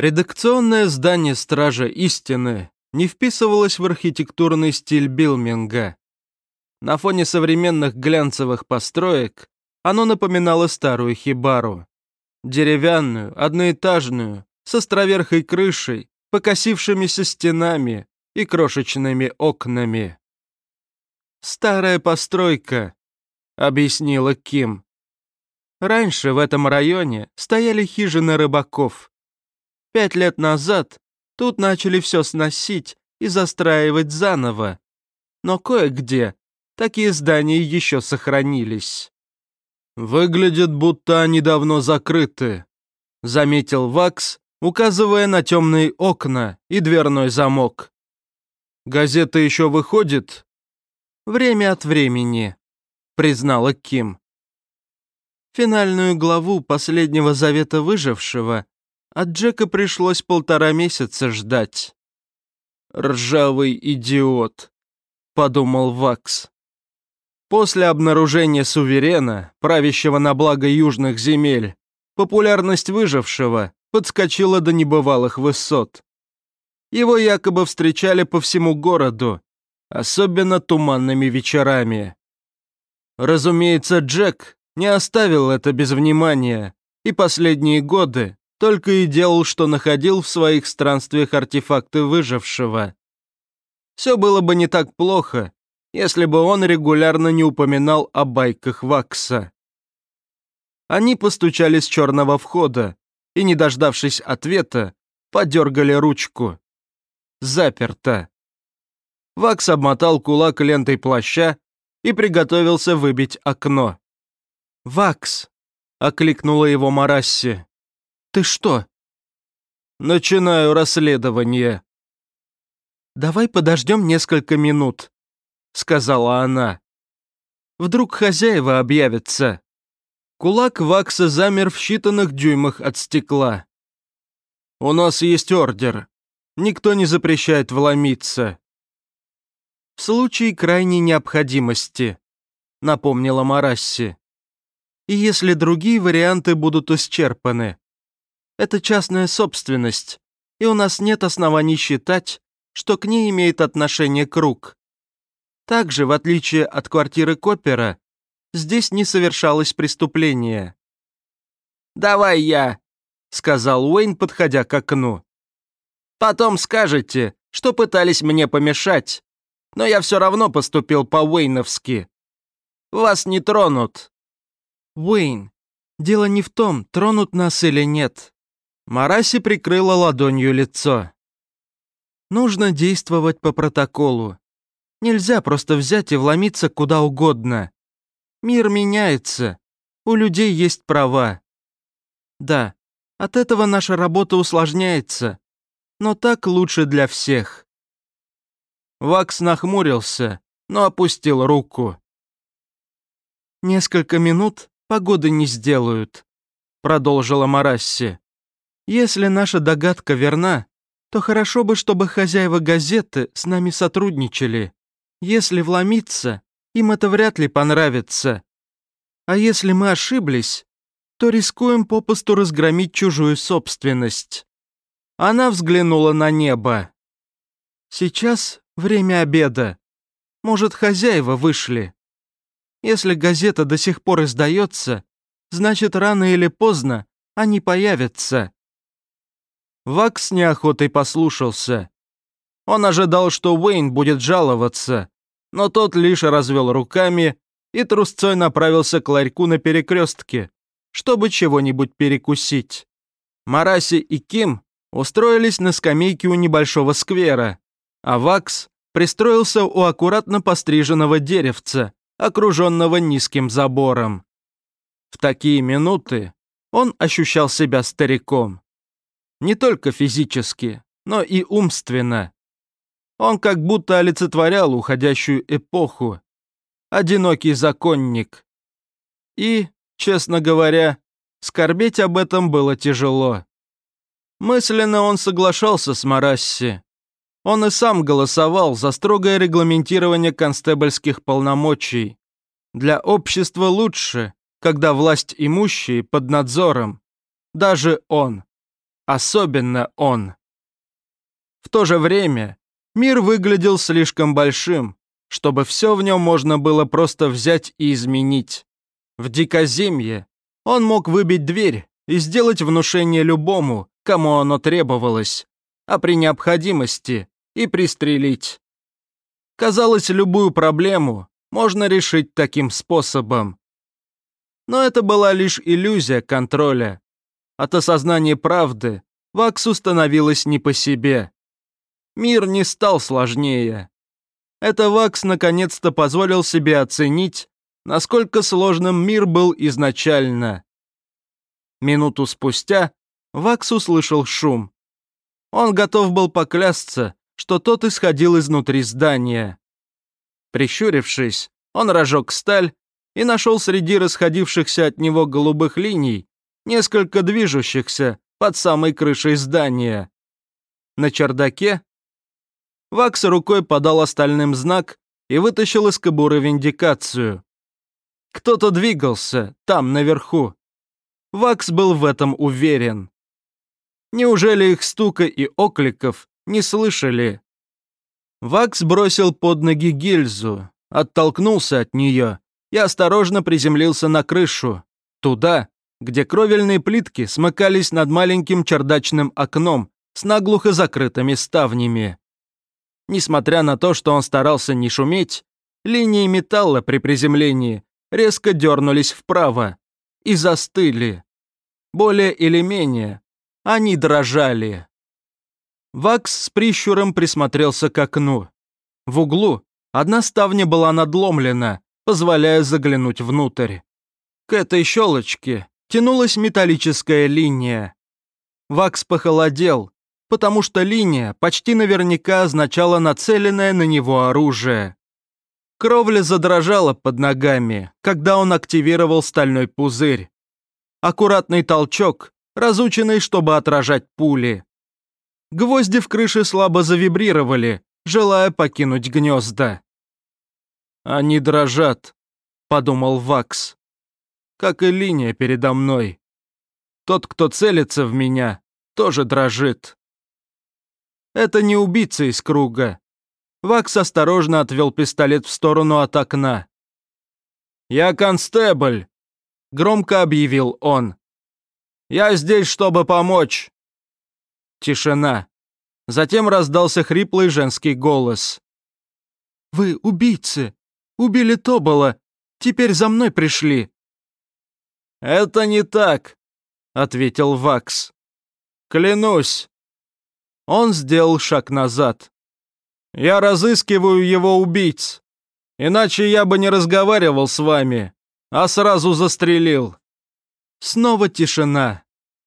Редакционное здание Стража Истины не вписывалось в архитектурный стиль Билминга. На фоне современных глянцевых построек оно напоминало старую хибару. Деревянную, одноэтажную, с островерхой крышей, покосившимися стенами и крошечными окнами. «Старая постройка», — объяснила Ким. «Раньше в этом районе стояли хижины рыбаков. Пять лет назад тут начали все сносить и застраивать заново. Но кое-где такие здания еще сохранились». «Выглядит, будто они давно закрыты», — заметил Вакс, указывая на темные окна и дверной замок. «Газета еще выходит?» «Время от времени», — признала Ким. Финальную главу последнего завета выжившего от Джека пришлось полтора месяца ждать. «Ржавый идиот», — подумал Вакс. После обнаружения суверена, правящего на благо южных земель, популярность выжившего подскочила до небывалых высот. Его якобы встречали по всему городу, особенно туманными вечерами. Разумеется, Джек не оставил это без внимания, и последние годы только и делал, что находил в своих странствиях артефакты выжившего. Все было бы не так плохо, если бы он регулярно не упоминал о байках Вакса. Они постучали с черного входа и, не дождавшись ответа, подергали ручку. Заперто. Вакс обмотал кулак лентой плаща и приготовился выбить окно. «Вакс!» — окликнула его Марасси. «Ты что?» «Начинаю расследование». «Давай подождем несколько минут», — сказала она. «Вдруг хозяева объявятся». Кулак Вакса замер в считанных дюймах от стекла. «У нас есть ордер. Никто не запрещает вломиться». «В случае крайней необходимости», — напомнила Марасси. «И если другие варианты будут исчерпаны. Это частная собственность, и у нас нет оснований считать, что к ней имеет отношение круг. Также, в отличие от квартиры Копера, здесь не совершалось преступление. «Давай я», — сказал Уэйн, подходя к окну. «Потом скажете, что пытались мне помешать, но я все равно поступил по-уэйновски. Вас не тронут». «Уэйн, дело не в том, тронут нас или нет». Мараси прикрыла ладонью лицо. «Нужно действовать по протоколу. Нельзя просто взять и вломиться куда угодно. Мир меняется. У людей есть права. Да, от этого наша работа усложняется. Но так лучше для всех. Вакс нахмурился, но опустил руку. «Несколько минут погоды не сделают», — продолжила Марасси. «Если наша догадка верна, то хорошо бы, чтобы хозяева газеты с нами сотрудничали. Если вломиться, им это вряд ли понравится. А если мы ошиблись, то рискуем попусту разгромить чужую собственность. Она взглянула на небо. Сейчас время обеда. Может, хозяева вышли. Если газета до сих пор издается, значит, рано или поздно они появятся. Вакс неохотой послушался. Он ожидал, что Уэйн будет жаловаться, но тот лишь развел руками и трусцой направился к ларьку на перекрестке, чтобы чего-нибудь перекусить. Мараси и Ким устроились на скамейке у небольшого сквера, а Вакс пристроился у аккуратно постриженного деревца, окруженного низким забором. В такие минуты он ощущал себя стариком. Не только физически, но и умственно. Он как будто олицетворял уходящую эпоху. Одинокий законник. И, честно говоря, скорбеть об этом было тяжело. Мысленно он соглашался с Марасси. Он и сам голосовал за строгое регламентирование констебльских полномочий. Для общества лучше, когда власть имущие под надзором. Даже он. Особенно он. В то же время мир выглядел слишком большим, чтобы все в нем можно было просто взять и изменить. В дикоземье он мог выбить дверь и сделать внушение любому, кому оно требовалось, а при необходимости и пристрелить. Казалось, любую проблему можно решить таким способом. Но это была лишь иллюзия контроля. От осознания правды Ваксу становилось не по себе. Мир не стал сложнее. Это Вакс наконец-то позволил себе оценить, насколько сложным мир был изначально. Минуту спустя Вакс услышал шум. Он готов был поклясться, что тот исходил изнутри здания. Прищурившись, он разжег сталь и нашел среди расходившихся от него голубых линий несколько движущихся под самой крышей здания. На чердаке Вакс рукой подал остальным знак и вытащил из кобуры виндикацию. Кто-то двигался там, наверху. Вакс был в этом уверен. Неужели их стука и окликов не слышали. Вакс бросил под ноги гильзу, оттолкнулся от нее и осторожно приземлился на крышу, туда, где кровельные плитки смыкались над маленьким чердачным окном с наглухо закрытыми ставнями. Несмотря на то, что он старался не шуметь, линии металла при приземлении резко дернулись вправо и застыли. Более или менее, они дрожали. Вакс с прищуром присмотрелся к окну. В углу одна ставня была надломлена, позволяя заглянуть внутрь. К этой щелочке тянулась металлическая линия. Вакс похолодел, потому что линия почти наверняка означала нацеленное на него оружие. Кровля задрожала под ногами, когда он активировал стальной пузырь. Аккуратный толчок, разученный, чтобы отражать пули. Гвозди в крыше слабо завибрировали, желая покинуть гнезда. «Они дрожат», — подумал Вакс. «Как и линия передо мной. Тот, кто целится в меня, тоже дрожит». Это не убийца из круга. Вакс осторожно отвел пистолет в сторону от окна. «Я констебль», — громко объявил он. «Я здесь, чтобы помочь». Тишина. Затем раздался хриплый женский голос. «Вы убийцы! Убили Тобола! Теперь за мной пришли!» «Это не так», — ответил Вакс. «Клянусь». Он сделал шаг назад. «Я разыскиваю его убийц. Иначе я бы не разговаривал с вами, а сразу застрелил». Снова тишина.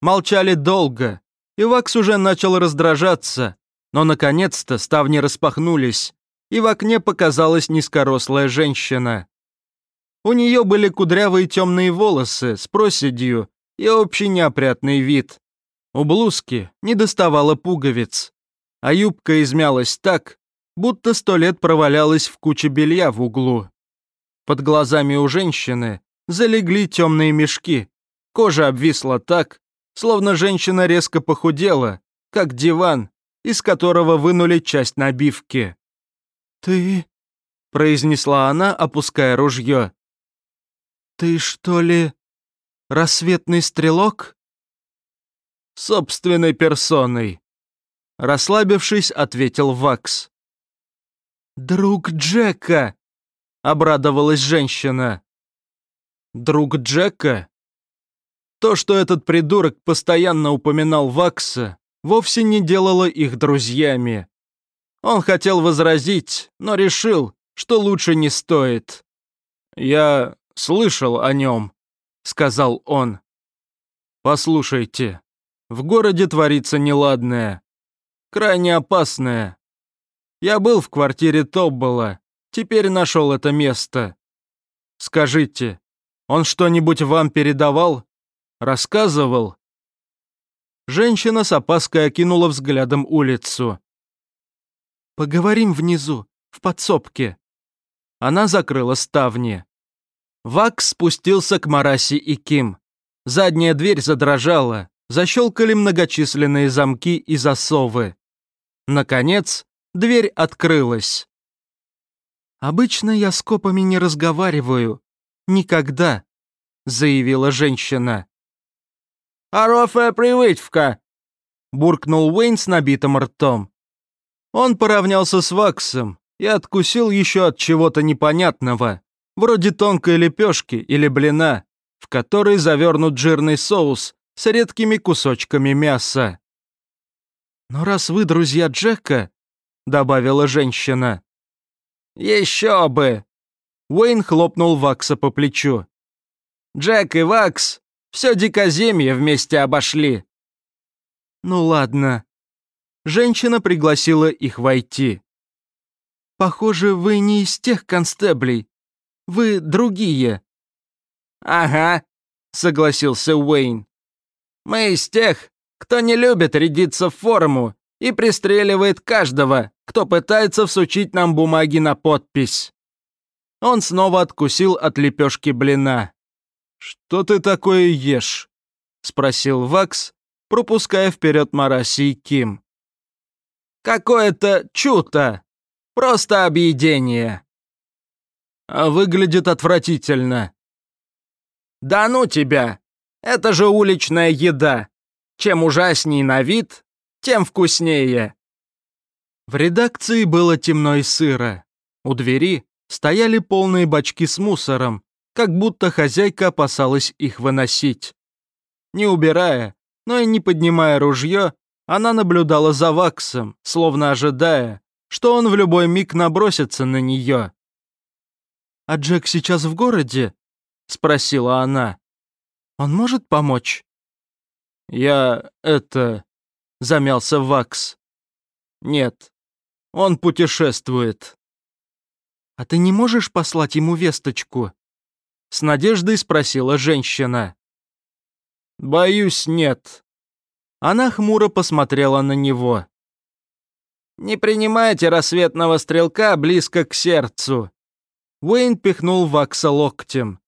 Молчали долго, и Вакс уже начал раздражаться, но наконец-то ставни распахнулись, и в окне показалась низкорослая женщина. У нее были кудрявые темные волосы с проседью и общий неопрятный вид. У блузки не доставало пуговиц, а юбка измялась так, будто сто лет провалялась в куче белья в углу. Под глазами у женщины залегли темные мешки, кожа обвисла так, словно женщина резко похудела, как диван, из которого вынули часть набивки. «Ты...» — произнесла она, опуская ружье. «Ты что ли рассветный стрелок?» «Собственной персоной», — расслабившись, ответил Вакс. «Друг Джека!» — обрадовалась женщина. «Друг Джека?» То, что этот придурок постоянно упоминал Вакса, вовсе не делало их друзьями. Он хотел возразить, но решил, что лучше не стоит. «Я слышал о нем», — сказал он. «Послушайте, в городе творится неладное, крайне опасное. Я был в квартире Тоббола, теперь нашел это место. Скажите, он что-нибудь вам передавал?» Рассказывал?» Женщина с опаской окинула взглядом улицу. «Поговорим внизу, в подсобке». Она закрыла ставни. Вакс спустился к Мараси и Ким. Задняя дверь задрожала, защелкали многочисленные замки и засовы. Наконец, дверь открылась. «Обычно я с копами не разговариваю. Никогда», — заявила женщина. «Хорошая привычка», — буркнул Уэйн с набитым ртом. Он поравнялся с Ваксом и откусил еще от чего-то непонятного, вроде тонкой лепешки или блина, в который завернут жирный соус с редкими кусочками мяса. «Но раз вы друзья Джека», — добавила женщина. «Еще бы!» Уэйн хлопнул Вакса по плечу. «Джек и Вакс все дикоземье вместе обошли». «Ну ладно». Женщина пригласила их войти. «Похоже, вы не из тех констеблей. Вы другие». «Ага», — согласился Уэйн. «Мы из тех, кто не любит рядиться в форму и пристреливает каждого, кто пытается всучить нам бумаги на подпись». Он снова откусил от лепешки блина. «Что ты такое ешь?» — спросил Вакс, пропуская вперед Мараси и Ким. «Какое-то чудо! Просто объедение!» «А выглядит отвратительно!» «Да ну тебя! Это же уличная еда! Чем ужасней на вид, тем вкуснее!» В редакции было темно и сыро. У двери стояли полные бачки с мусором, как будто хозяйка опасалась их выносить. Не убирая, но и не поднимая ружье, она наблюдала за Ваксом, словно ожидая, что он в любой миг набросится на нее. «А Джек сейчас в городе?» — спросила она. «Он может помочь?» «Я... это...» — замялся Вакс. «Нет, он путешествует». «А ты не можешь послать ему весточку?» С надеждой спросила женщина. «Боюсь, нет». Она хмуро посмотрела на него. «Не принимайте рассветного стрелка близко к сердцу». Уэйн пихнул Вакса локтем.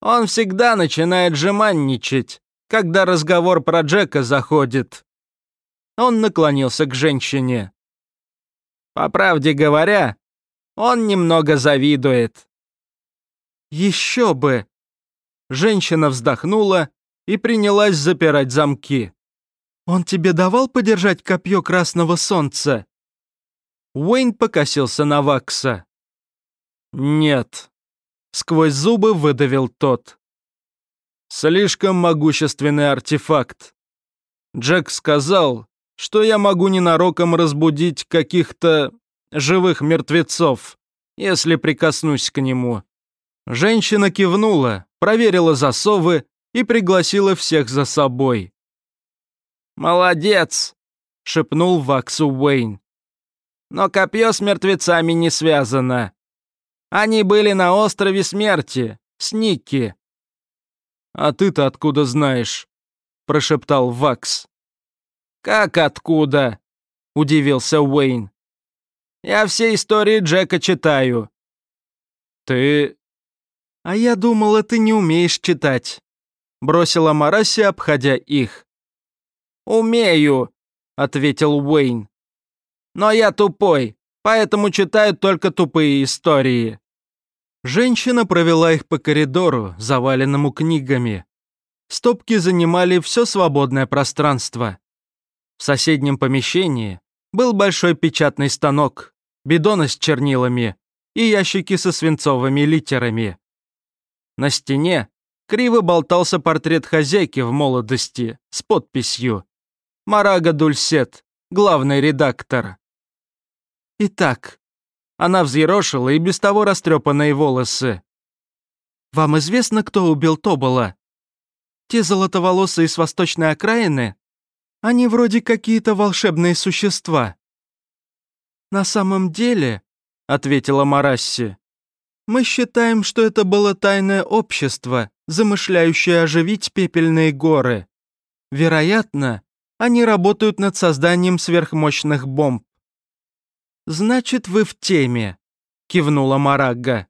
«Он всегда начинает жеманничать, когда разговор про Джека заходит». Он наклонился к женщине. «По правде говоря, он немного завидует». «Еще бы!» Женщина вздохнула и принялась запирать замки. «Он тебе давал подержать копье красного солнца?» Уэйн покосился на Вакса. «Нет», — сквозь зубы выдавил тот. «Слишком могущественный артефакт. Джек сказал, что я могу ненароком разбудить каких-то живых мертвецов, если прикоснусь к нему». Женщина кивнула, проверила засовы и пригласила всех за собой. «Молодец!» — шепнул Ваксу Уэйн. «Но копье с мертвецами не связано. Они были на острове смерти, с Никки». «А ты-то откуда знаешь?» — прошептал Вакс. «Как откуда?» — удивился Уэйн. «Я все истории Джека читаю». «Ты...» «А я думала, ты не умеешь читать», — бросила Мараси, обходя их. «Умею», — ответил Уэйн. «Но я тупой, поэтому читаю только тупые истории». Женщина провела их по коридору, заваленному книгами. Стопки занимали все свободное пространство. В соседнем помещении был большой печатный станок, бидоны с чернилами и ящики со свинцовыми литерами. На стене криво болтался портрет хозяйки в молодости с подписью «Марага Дульсет, главный редактор». Итак, она взъерошила и без того растрепанные волосы. «Вам известно, кто убил Тобола? Те золотоволосые с восточной окраины? Они вроде какие-то волшебные существа». «На самом деле», — ответила Марасси, мы считаем, что это было тайное общество, замышляющее оживить пепельные горы. Вероятно, они работают над созданием сверхмощных бомб. «Значит, вы в теме», — кивнула Марагга.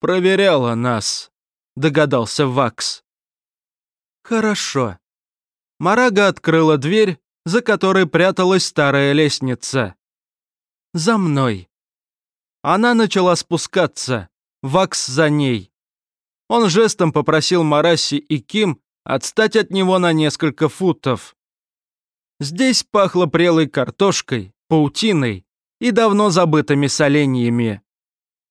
«Проверяла нас», — догадался Вакс. «Хорошо. Марага открыла дверь, за которой пряталась старая лестница. «За мной». Она начала спускаться, Вакс за ней. Он жестом попросил Мараси и Ким отстать от него на несколько футов. Здесь пахло прелой картошкой, паутиной и давно забытыми соленьями.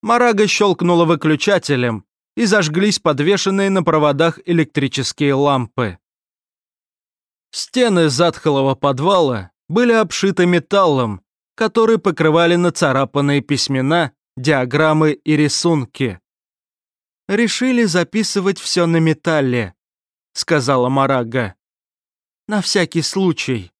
Марага щелкнула выключателем, и зажглись подвешенные на проводах электрические лампы. Стены затхлого подвала были обшиты металлом, который покрывали нацарапанные письмена, диаграммы и рисунки. «Решили записывать все на металле», — сказала Марага. «На всякий случай».